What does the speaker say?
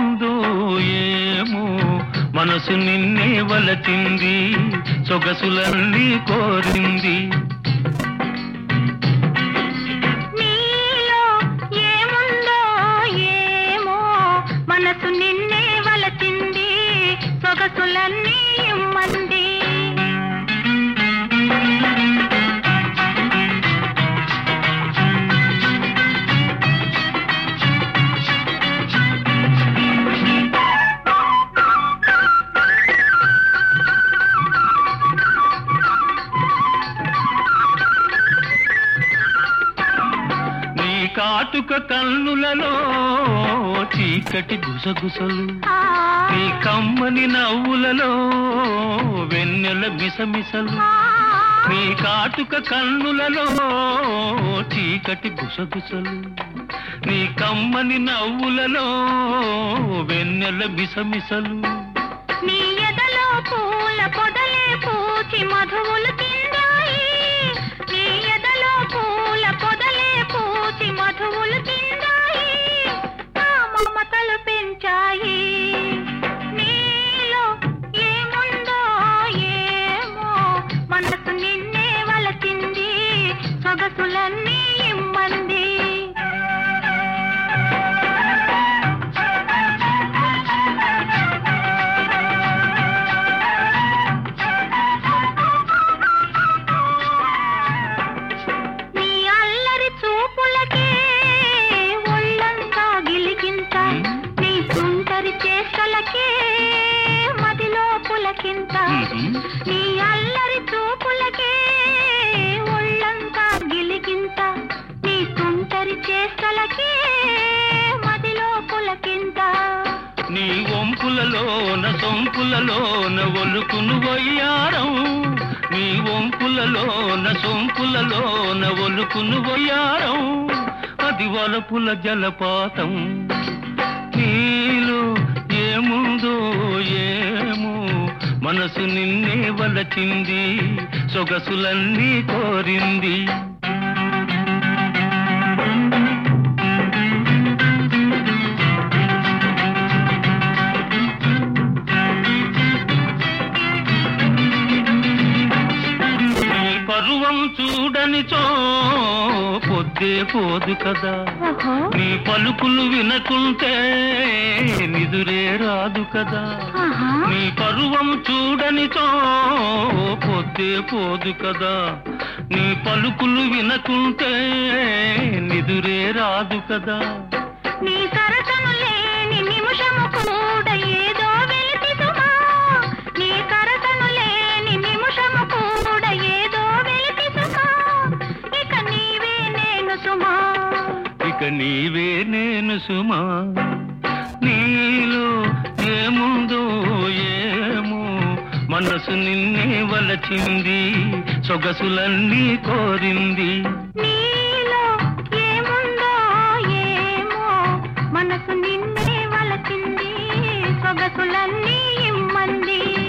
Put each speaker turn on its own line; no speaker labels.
ఏముందో ఏమో మనసు నిన్నే వలచింది సొగసులన్నీ కోరింది.
ఏమో మనసు నిన్నే వలచింది సొగసులన్నీ
మంది కాటుక కన్నులలో చీకటి గుసగుసలు. నీ కమ్మని నవ్వులలో వెన్నెల మిసమిసలు. నీ కాటుక కన్నులలో చీకటి గుసగుసలు. నీ కమ్మని నవ్వులలో వెన్నెల మిసమిసలు.
నీ అల్లరి చూపులకే ఒళ్ళంతా గిలికింత నీ సుందరి చేష్టలకే మదిలో పులకింత. నీ
వంపులలోన సొంపులలోన ఒలుకును వయ్యారం. నీ వంపులలోన సొంపులలోన ఒలుకును వయ్యారం. అది వలపుల జలపాతం. నీలో ఏముందో ఏమో మనసు నిన్నే వలచింది సొగసులన్నీ కోరింది. పరువం చూడనిచో పొద్దే పోదు కదా. నీ పలుకులు వినకుంటే నిదురే రాదు కదా. నీ పరువం చూడనిచో పొద్దే పోదు కదా. నీ పలుకులు వినకుంటే నిదురే రాదు కదా.
నీ సరసను ఇక నీవే నేను సుమా.
నీలో ఏముందో ఏమో. మనసు నిన్నే వలచింది సొగసులన్నీ కోరింది.
మనసు నిన్నే వలచింది సొగసులన్నీ ఇమ్మంది.